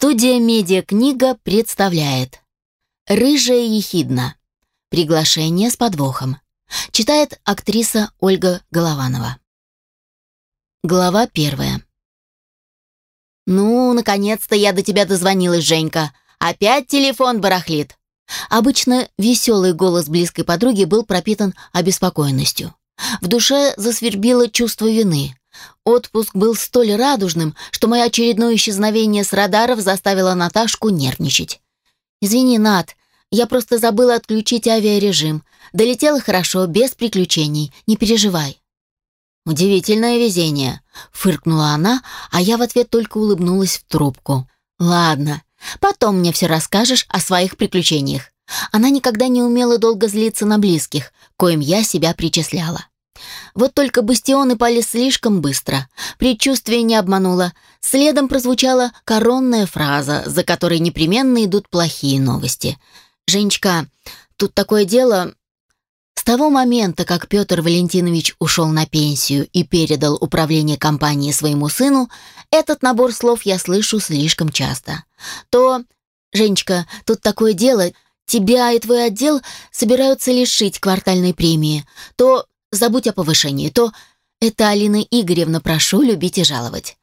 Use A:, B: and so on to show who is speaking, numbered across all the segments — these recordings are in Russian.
A: Студия «Медиакнига» представляет «Рыжая ехидна. Приглашение с подвохом». Читает актриса Ольга Голованова. Глава первая. «Ну, наконец-то я до тебя дозвонилась, Женька. Опять телефон барахлит». Обычно веселый голос близкой подруги был пропитан обеспокоенностью. В душе засвербило чувство вины. Отпуск был столь радужным, что мое очередное исчезновение с радаров заставило Наташку нервничать. «Извини, Нат, я просто забыла отключить авиарежим. Долетела хорошо, без приключений, не переживай». «Удивительное везение», — фыркнула она, а я в ответ только улыбнулась в трубку. «Ладно, потом мне все расскажешь о своих приключениях». Она никогда не умела долго злиться на близких, коим я себя причисляла. Вот только бастионы пали слишком быстро. Предчувствие не обмануло. Следом прозвучала коронная фраза, за которой непременно идут плохие новости. «Женечка, тут такое дело...» С того момента, как Петр Валентинович ушел на пенсию и передал управление компанией своему сыну, этот набор слов я слышу слишком часто. То «Женечка, тут такое дело...» Тебя и твой отдел собираются лишить квартальной премии, то забудь о повышении, то это Алина Игоревна, прошу любить и жаловать.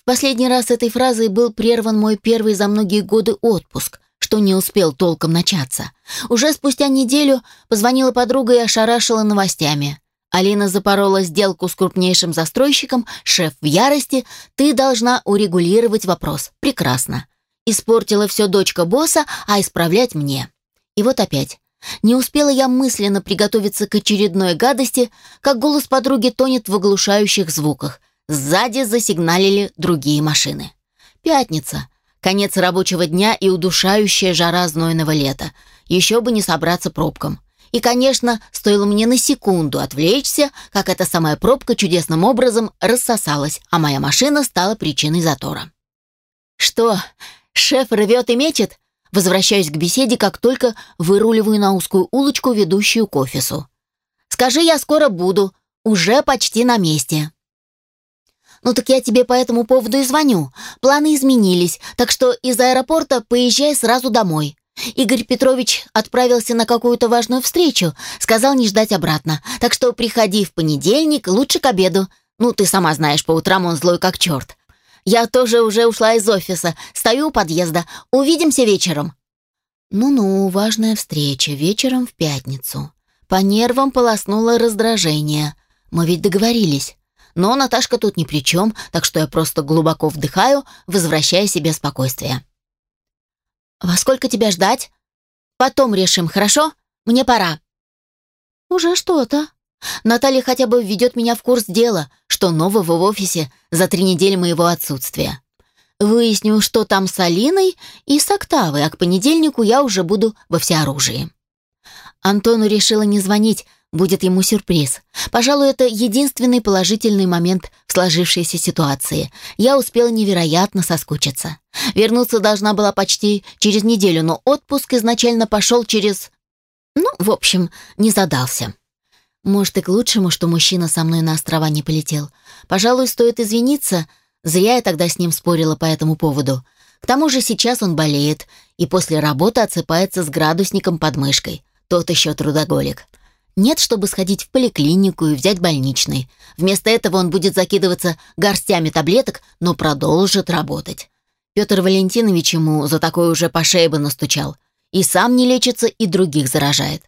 A: В последний раз этой фразой был прерван мой первый за многие годы отпуск, что не успел толком начаться. Уже спустя неделю позвонила подруга и ошарашила новостями. Алина запорола сделку с крупнейшим застройщиком, шеф в ярости, ты должна урегулировать вопрос. Прекрасно. Испортила все дочка босса, а исправлять мне. И вот опять. Не успела я мысленно приготовиться к очередной гадости, как голос подруги тонет в оглушающих звуках. Сзади засигналили другие машины. Пятница. Конец рабочего дня и удушающая жара знойного лета. Еще бы не собраться пробкам. И, конечно, стоило мне на секунду отвлечься, как эта самая пробка чудесным образом рассосалась, а моя машина стала причиной затора. «Что, шеф рвет и мечет?» Возвращаюсь к беседе, как только выруливаю на узкую улочку, ведущую к офису. «Скажи, я скоро буду. Уже почти на месте». «Ну так я тебе по этому поводу и звоню. Планы изменились, так что из аэропорта поезжай сразу домой». Игорь Петрович отправился на какую-то важную встречу, сказал не ждать обратно. Так что приходи в понедельник, лучше к обеду. Ну, ты сама знаешь, по утрам он злой как черт. Я тоже уже ушла из офиса. Стою у подъезда. Увидимся вечером». Ну-ну, важная встреча вечером в пятницу. По нервам полоснуло раздражение. Мы ведь договорились. Но Наташка тут ни при чем, так что я просто глубоко вдыхаю, возвращая себе спокойствие. «Во сколько тебя ждать?» «Потом решим, хорошо? Мне пора». «Уже что-то», Наталья хотя бы введет меня в курс дела, что нового в офисе за три недели моего отсутствия. Выясню, что там с Алиной и с Октавой, а к понедельнику я уже буду во всеоружии. Антону решила не звонить, будет ему сюрприз. Пожалуй, это единственный положительный момент в сложившейся ситуации. Я успела невероятно соскучиться. Вернуться должна была почти через неделю, но отпуск изначально пошел через... Ну, в общем, не задался. Может, и к лучшему, что мужчина со мной на острова не полетел. Пожалуй, стоит извиниться. Зря я тогда с ним спорила по этому поводу. К тому же сейчас он болеет и после работы отсыпается с градусником под мышкой. Тот еще трудоголик. Нет, чтобы сходить в поликлинику и взять больничный. Вместо этого он будет закидываться горстями таблеток, но продолжит работать. Петр Валентинович ему за такое уже по шее бы настучал. И сам не лечится, и других заражает.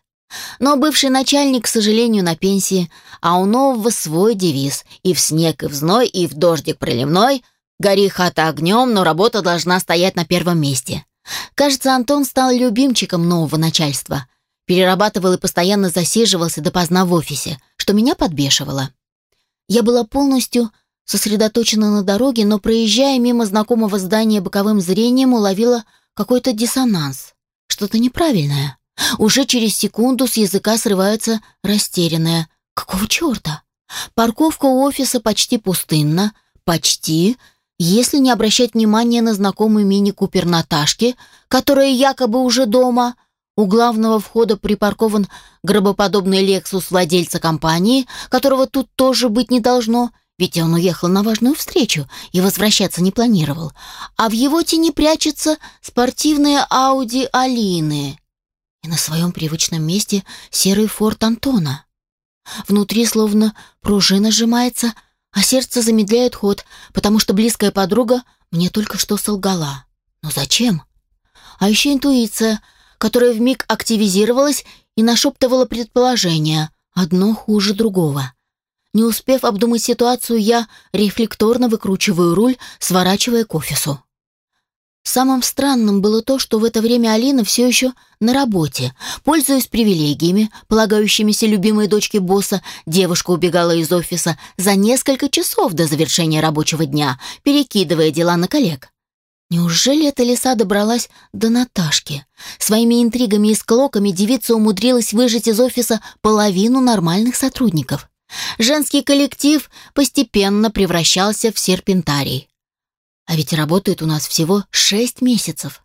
A: Но бывший начальник, к сожалению, на пенсии, а у нового свой девиз «И в снег, и в зной, и в дождик проливной, гори хата огнем, но работа должна стоять на первом месте». Кажется, Антон стал любимчиком нового начальства. Перерабатывал и постоянно засиживался допоздна в офисе, что меня подбешивало. Я была полностью сосредоточена на дороге, но проезжая мимо знакомого здания боковым зрением, уловила какой-то диссонанс. Что-то неправильное. Уже через секунду с языка срывается растерянная. Какого черта? Парковка у офиса почти пустынна. Почти. Если не обращать внимания на знакомый мини-купер Наташки, которая якобы уже дома, у главного входа припаркован гробоподобный «Лексус» владельца компании, которого тут тоже быть не должно, ведь он уехал на важную встречу и возвращаться не планировал. А в его тени прячется спортивная Ауди Алины. И на своем привычном месте серый форт Антона. Внутри словно пружина сжимается, а сердце замедляет ход, потому что близкая подруга мне только что солгала. Но зачем? А еще интуиция, которая вмиг активизировалась и нашептывала предположение, одно хуже другого. Не успев обдумать ситуацию, я рефлекторно выкручиваю руль, сворачивая к офису. Самым странным было то, что в это время Алина все еще на работе. Пользуясь привилегиями, полагающимися любимой дочке босса, девушка убегала из офиса за несколько часов до завершения рабочего дня, перекидывая дела на коллег. Неужели эта лиса добралась до Наташки? Своими интригами и склоками девица умудрилась выжить из офиса половину нормальных сотрудников. Женский коллектив постепенно превращался в серпентарий. А ведь работает у нас всего шесть месяцев.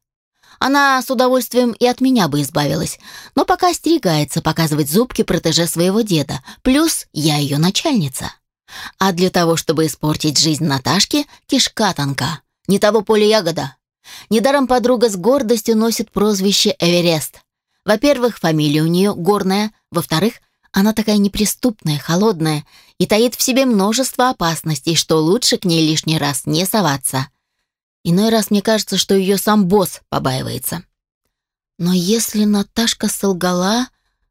A: Она с удовольствием и от меня бы избавилась, но пока остерегается показывать зубки протеже своего деда, плюс я ее начальница. А для того, чтобы испортить жизнь Наташки, кишка тонка. Не того поля ягода. Недаром подруга с гордостью носит прозвище Эверест. Во-первых, фамилия у нее горная, во-вторых, она такая неприступная, холодная и таит в себе множество опасностей, что лучше к ней лишний раз не соваться. Иной раз мне кажется, что ее сам босс побаивается. Но если Наташка солгала,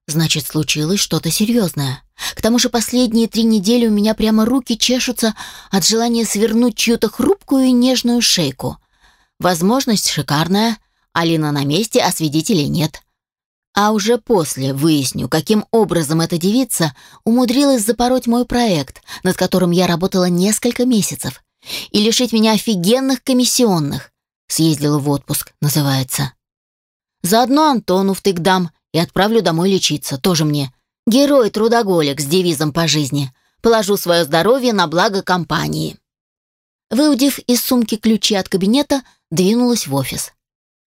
A: значит, случилось что-то серьезное. К тому же последние три недели у меня прямо руки чешутся от желания свернуть чью-то хрупкую и нежную шейку. Возможность шикарная, Алина на месте, а свидетелей нет. А уже после выясню, каким образом эта девица умудрилась запороть мой проект, над которым я работала несколько месяцев, и лишить меня офигенных комиссионных. Съездила в отпуск, называется. Заодно Антону втык дам и отправлю домой лечиться, тоже мне. Герой-трудоголик с девизом по жизни. Положу свое здоровье на благо компании. Выудив из сумки ключи от кабинета, двинулась в офис.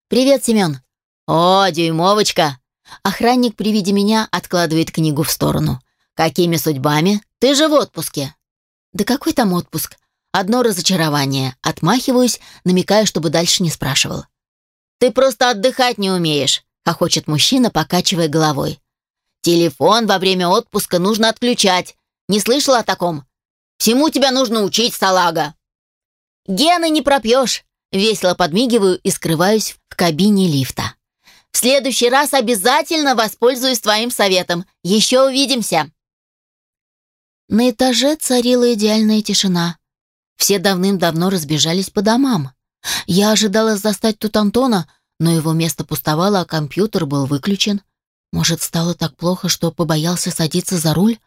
A: «Привет, Семен». «О, дюймовочка!» Охранник при виде меня откладывает книгу в сторону. «Какими судьбами? Ты же в отпуске!» «Да какой там отпуск? Одно разочарование. Отмахиваюсь, намекая, чтобы дальше не спрашивал. «Ты просто отдыхать не умеешь», — хохочет мужчина, покачивая головой. «Телефон во время отпуска нужно отключать. Не слышала о таком? Всему тебя нужно учить, салага!» «Гены не пропьешь!» — весело подмигиваю и скрываюсь в кабине лифта. В следующий раз обязательно воспользуюсь твоим советом. Еще увидимся!» На этаже царила идеальная тишина. Все давным-давно разбежались по домам. Я ожидала застать тут Антона, но его место пустовало, а компьютер был выключен. Может, стало так плохо, что побоялся садиться за руль?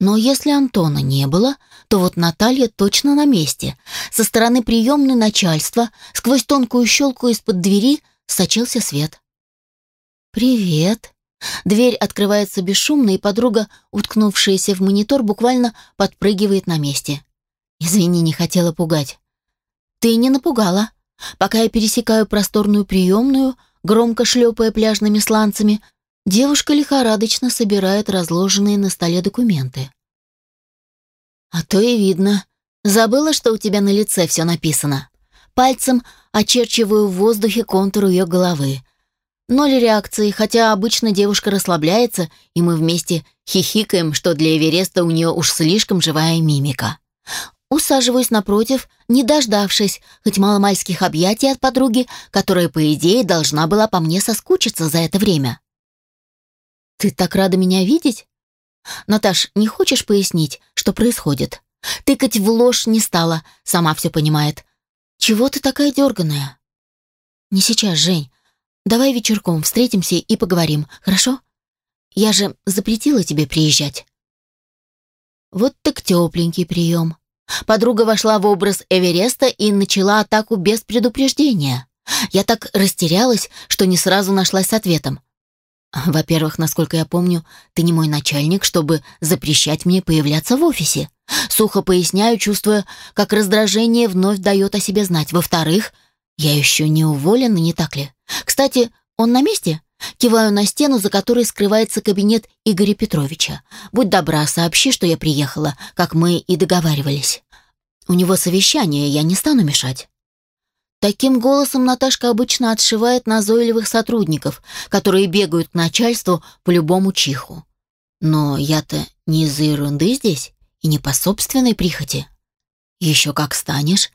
A: Но если Антона не было, то вот Наталья точно на месте. Со стороны приемной начальства, сквозь тонкую щелку из-под двери, сочился свет. «Привет!» Дверь открывается бесшумно, и подруга, уткнувшаяся в монитор, буквально подпрыгивает на месте. «Извини, не хотела пугать». «Ты не напугала. Пока я пересекаю просторную приемную, громко шлепая пляжными сланцами, девушка лихорадочно собирает разложенные на столе документы. А то и видно. Забыла, что у тебя на лице все написано. Пальцем очерчиваю в воздухе контур ее головы. Ноль реакции, хотя обычно девушка расслабляется, и мы вместе хихикаем, что для Эвереста у нее уж слишком живая мимика. Усаживаюсь напротив, не дождавшись хоть маломальских объятий от подруги, которая, по идее, должна была по мне соскучиться за это время. «Ты так рада меня видеть?» «Наташ, не хочешь пояснить, что происходит?» Тыкать в ложь не стала, сама все понимает. «Чего ты такая дерганая?» «Не сейчас, Жень. Давай вечерком встретимся и поговорим, хорошо? Я же запретила тебе приезжать». Вот так тепленький прием. Подруга вошла в образ Эвереста и начала атаку без предупреждения. Я так растерялась, что не сразу нашлась с ответом. Во-первых, насколько я помню, ты не мой начальник, чтобы запрещать мне появляться в офисе. Сухо поясняю, чувствуя, как раздражение вновь дает о себе знать. Во-вторых, я еще не уволена, не так ли? Кстати, он на месте? Киваю на стену, за которой скрывается кабинет Игоря Петровича. Будь добра, сообщи, что я приехала, как мы и договаривались. У него совещание, я не стану мешать. Таким голосом Наташка обычно отшивает назойливых сотрудников, которые бегают к начальству по любому чиху. Но я-то не из-за ерунды здесь и не по собственной прихоти. Еще как станешь,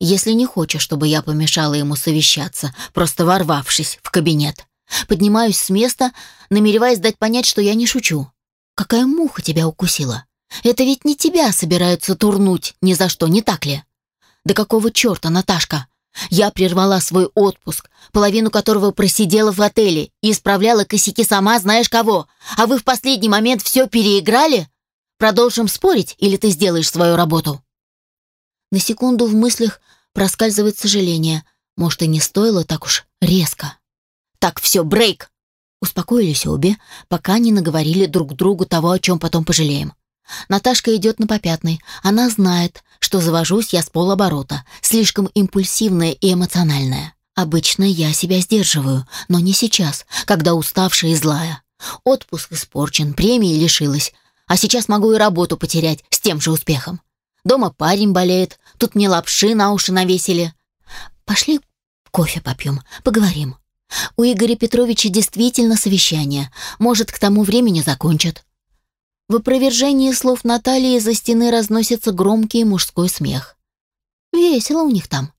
A: если не хочешь, чтобы я помешала ему совещаться, просто ворвавшись в кабинет. Поднимаюсь с места, намереваясь дать понять, что я не шучу. Какая муха тебя укусила? Это ведь не тебя собираются турнуть ни за что, не так ли? Да какого черта, Наташка? Я прервала свой отпуск, половину которого просидела в отеле и исправляла косяки сама знаешь кого. А вы в последний момент все переиграли? Продолжим спорить или ты сделаешь свою работу?» На секунду в мыслях проскальзывает сожаление. Может, и не стоило так уж резко. «Так, все, брейк!» Успокоились обе, пока не наговорили друг другу того, о чем потом пожалеем. Наташка идет на попятный. Она знает, что завожусь я с полоборота, слишком импульсивная и эмоциональная. Обычно я себя сдерживаю, но не сейчас, когда уставшая и злая. Отпуск испорчен, премии лишилась, а сейчас могу и работу потерять с тем же успехом. Дома парень болеет, тут мне лапши на уши навесили. Пошли кофе попьем, поговорим. У Игоря Петровича действительно совещание. Может, к тому времени закончат. В опровержении слов Натальи за стены разносится громкий мужской смех. Весело у них там.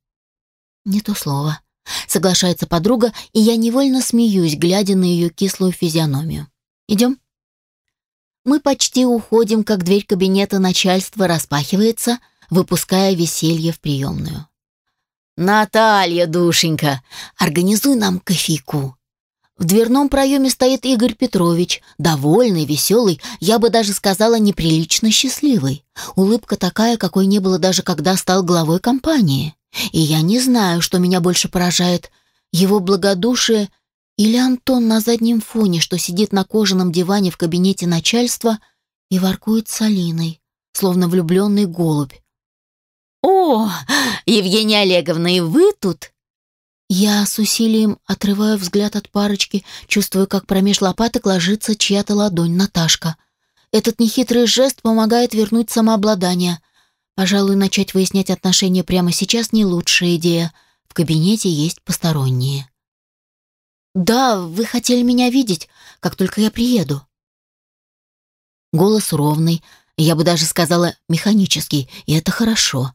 A: Не то слово. Соглашается подруга, и я невольно смеюсь, глядя на ее кислую физиономию. Идем? Мы почти уходим, как дверь кабинета начальства распахивается, выпуская веселье в приемную. «Наталья, душенька, организуй нам кофейку». В дверном проеме стоит Игорь Петрович, довольный, веселый, я бы даже сказала, неприлично счастливый. Улыбка такая, какой не было даже когда стал главой компании. И я не знаю, что меня больше поражает, его благодушие или Антон на заднем фоне, что сидит на кожаном диване в кабинете начальства и воркует с Алиной, словно влюбленный голубь. «О, Евгения Олеговна, и вы тут?» Я с усилием отрываю взгляд от парочки, чувствую, как промеж лопаток ложится чья-то ладонь Наташка. Этот нехитрый жест помогает вернуть самообладание. Пожалуй, начать выяснять отношения прямо сейчас не лучшая идея. В кабинете есть посторонние. «Да, вы хотели меня видеть, как только я приеду». Голос ровный, я бы даже сказала механический, и это хорошо.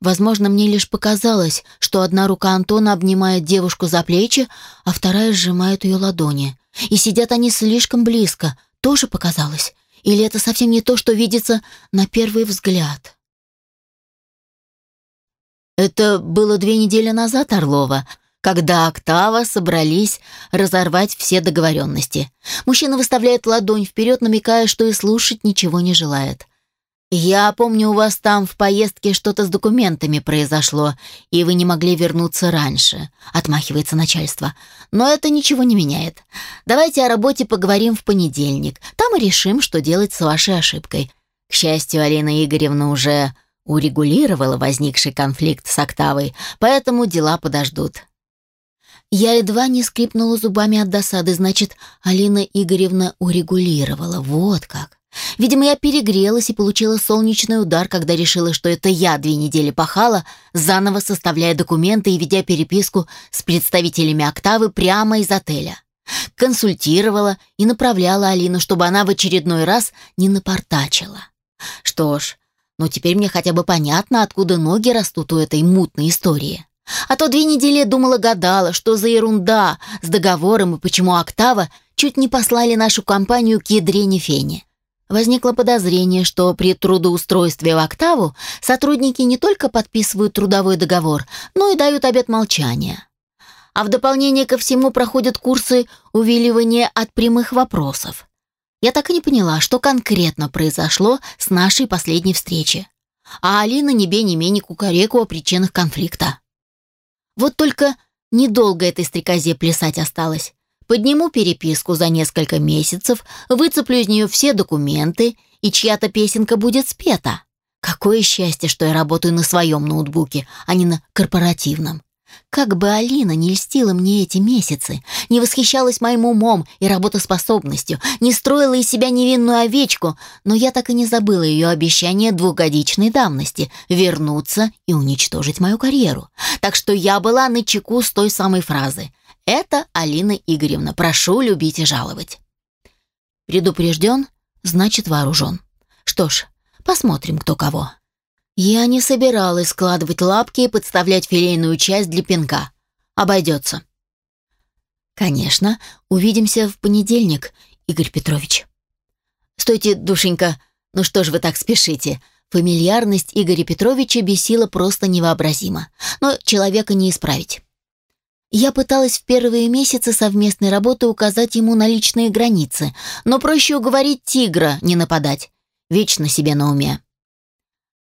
A: Возможно, мне лишь показалось, что одна рука Антона обнимает девушку за плечи, а вторая сжимает ее ладони. И сидят они слишком близко. Тоже показалось? Или это совсем не то, что видится на первый взгляд? Это было две недели назад, Орлова, когда Октава собрались разорвать все договоренности. Мужчина выставляет ладонь вперед, намекая, что и слушать ничего не желает. «Я помню, у вас там в поездке что-то с документами произошло, и вы не могли вернуться раньше», — отмахивается начальство. «Но это ничего не меняет. Давайте о работе поговорим в понедельник. Там и решим, что делать с вашей ошибкой». К счастью, Алина Игоревна уже урегулировала возникший конфликт с Октавой, поэтому дела подождут. Я едва не скрипнула зубами от досады, значит, Алина Игоревна урегулировала. Вот как. Видимо, я перегрелась и получила солнечный удар, когда решила, что это я две недели пахала, заново составляя документы и ведя переписку с представителями «Октавы» прямо из отеля. Консультировала и направляла Алину, чтобы она в очередной раз не напортачила. Что ж, ну теперь мне хотя бы понятно, откуда ноги растут у этой мутной истории. А то две недели думала-гадала, что за ерунда с договором и почему «Октава» чуть не послали нашу компанию к ядрене фене. Возникло подозрение, что при трудоустройстве в «Октаву» сотрудники не только подписывают трудовой договор, но и дают обет молчания. А в дополнение ко всему проходят курсы увиливания от прямых вопросов. Я так и не поняла, что конкретно произошло с нашей последней встречи. А Алина ни бе ни менее кукареку о причинах конфликта. Вот только недолго этой стрекозе плясать осталось. Подниму переписку за несколько месяцев, выцеплю из нее все документы, и чья-то песенка будет спета. Какое счастье, что я работаю на своем ноутбуке, а не на корпоративном. Как бы Алина не льстила мне эти месяцы, не восхищалась моим умом и работоспособностью, не строила из себя невинную овечку, но я так и не забыла ее обещание двухгодичной давности вернуться и уничтожить мою карьеру. Так что я была на чеку с той самой фразы. «Это Алина Игоревна, прошу любить и жаловать». Предупрежден, значит вооружен. Что ж, посмотрим, кто кого. Я не собиралась складывать лапки и подставлять филейную часть для пинка. Обойдется. Конечно, увидимся в понедельник, Игорь Петрович. Стойте, душенька, ну что ж вы так спешите? Фамильярность Игоря Петровича бесила просто невообразимо. Но человека не исправить. Я пыталась в первые месяцы совместной работы указать ему на личные границы, но проще уговорить тигра не нападать. Вечно себе на уме.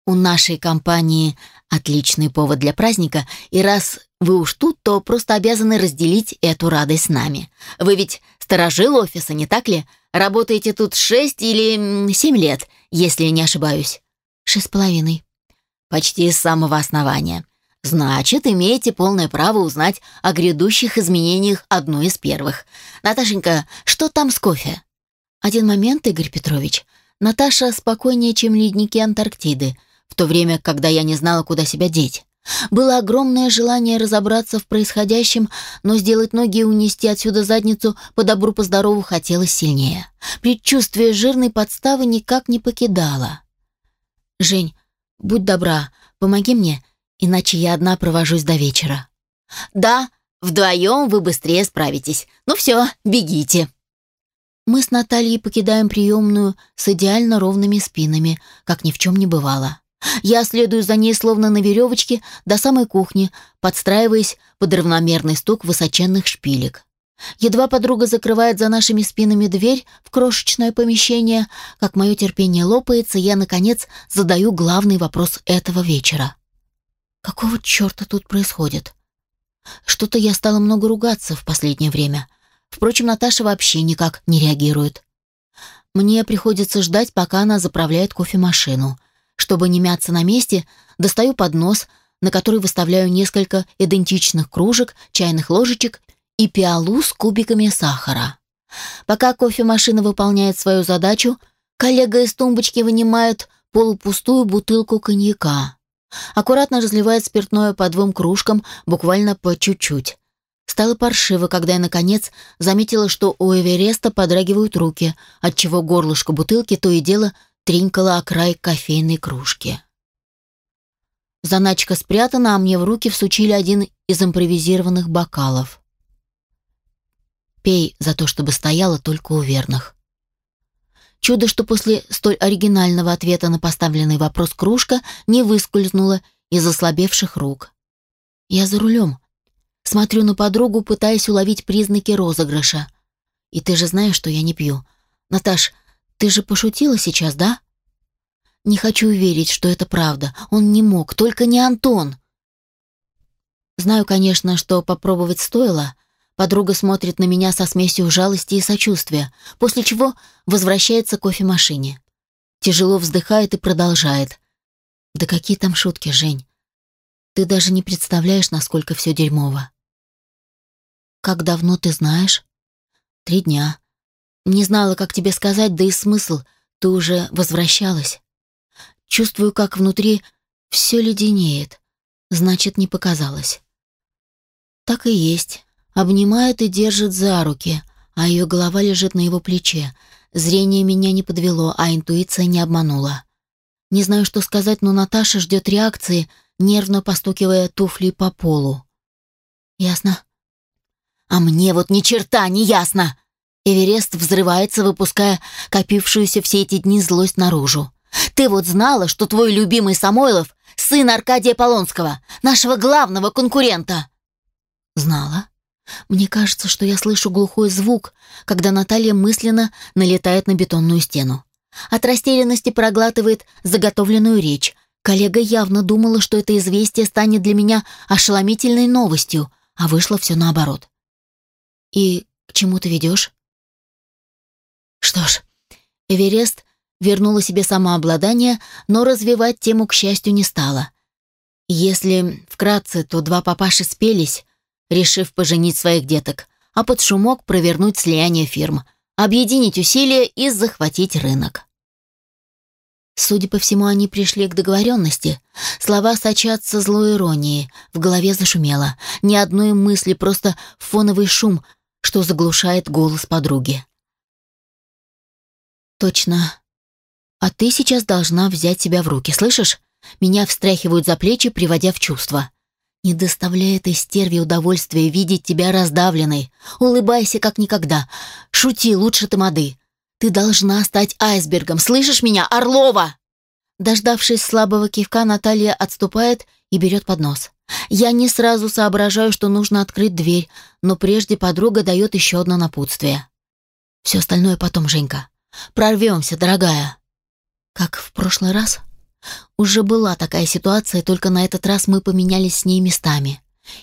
A: У нашей компании отличный повод для праздника, и раз вы уж тут, то просто обязаны разделить эту радость с нами. Вы ведь сторожил офиса, не так ли? Работаете тут шесть или семь лет, если не ошибаюсь. Шесть с половиной. Почти с самого основания. Значит, имеете полное право узнать о грядущих изменениях одной из первых. Наташенька, что там с кофе? Один момент, Игорь Петрович. Наташа спокойнее, чем ледники Антарктиды в то время, когда я не знала, куда себя деть. Было огромное желание разобраться в происходящем, но сделать ноги и унести отсюда задницу по добру по хотелось сильнее. Предчувствие жирной подставы никак не покидало. «Жень, будь добра, помоги мне, иначе я одна провожусь до вечера». «Да, вдвоем вы быстрее справитесь. Ну все, бегите». Мы с Натальей покидаем приемную с идеально ровными спинами, как ни в чем не бывало. Я следую за ней словно на веревочке до самой кухни, подстраиваясь под равномерный стук высоченных шпилек. Едва подруга закрывает за нашими спинами дверь в крошечное помещение, как мое терпение лопается, я, наконец, задаю главный вопрос этого вечера. Какого черта тут происходит? Что-то я стала много ругаться в последнее время. Впрочем, Наташа вообще никак не реагирует. Мне приходится ждать, пока она заправляет кофемашину — чтобы не мяться на месте, достаю поднос, на который выставляю несколько идентичных кружек, чайных ложечек и пиалу с кубиками сахара. Пока кофемашина выполняет свою задачу, коллега из тумбочки вынимает полупустую бутылку коньяка. Аккуратно разливает спиртное по двум кружкам, буквально по чуть-чуть. Стало паршиво, когда я, наконец, заметила, что у Эвереста подрагивают руки, отчего горлышко бутылки то и дело тринкала о край кофейной кружки. Заначка спрятана, а мне в руки всучили один из импровизированных бокалов. Пей за то, чтобы стояла только у верных. Чудо, что после столь оригинального ответа на поставленный вопрос кружка не выскользнула из ослабевших рук. Я за рулем. Смотрю на подругу, пытаясь уловить признаки розыгрыша. И ты же знаешь, что я не пью. Наташ, ты же пошутила сейчас, да? Не хочу верить, что это правда. Он не мог, только не Антон. Знаю, конечно, что попробовать стоило. Подруга смотрит на меня со смесью жалости и сочувствия, после чего возвращается к кофемашине. Тяжело вздыхает и продолжает. Да какие там шутки, Жень. Ты даже не представляешь, насколько все дерьмово. Как давно ты знаешь? Три дня. Не знала, как тебе сказать, да и смысл. Ты уже возвращалась. Чувствую, как внутри все леденеет. Значит, не показалось. Так и есть. Обнимает и держит за руки, а ее голова лежит на его плече. Зрение меня не подвело, а интуиция не обманула. Не знаю, что сказать, но Наташа ждет реакции, нервно постукивая туфлей по полу. Ясно? А мне вот ни черта не ясно. Эверест взрывается, выпуская копившуюся все эти дни злость наружу. «Ты вот знала, что твой любимый Самойлов — сын Аркадия Полонского, нашего главного конкурента?» «Знала. Мне кажется, что я слышу глухой звук, когда Наталья мысленно налетает на бетонную стену. От растерянности проглатывает заготовленную речь. Коллега явно думала, что это известие станет для меня ошеломительной новостью, а вышло все наоборот. «И к чему ты ведешь?» Что ж, Эверест вернула себе самообладание, но развивать тему, к счастью, не стала. Если вкратце, то два папаши спелись, решив поженить своих деток, а под шумок провернуть слияние фирм, объединить усилия и захватить рынок. Судя по всему, они пришли к договоренности. Слова сочатся злой иронией, в голове зашумело. Ни одной мысли, просто фоновый шум, что заглушает голос подруги. «Точно. А ты сейчас должна взять себя в руки, слышишь? Меня встряхивают за плечи, приводя в чувство. Не доставляй этой стерве удовольствия видеть тебя раздавленной. Улыбайся, как никогда. Шути лучше тамады. Ты должна стать айсбергом, слышишь меня, Орлова?» Дождавшись слабого кивка, Наталья отступает и берет поднос. Я не сразу соображаю, что нужно открыть дверь, но прежде подруга дает еще одно напутствие. «Все остальное потом, Женька. Прорвемся, дорогая». «Как в прошлый раз?» Уже была такая ситуация, только на этот раз мы поменялись с ней местами.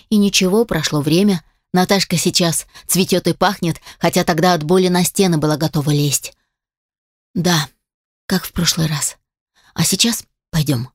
A: И ничего, прошло время, Наташка сейчас цветет и пахнет, хотя тогда от боли на стены была готова лезть. Да, как в прошлый раз. А сейчас пойдем.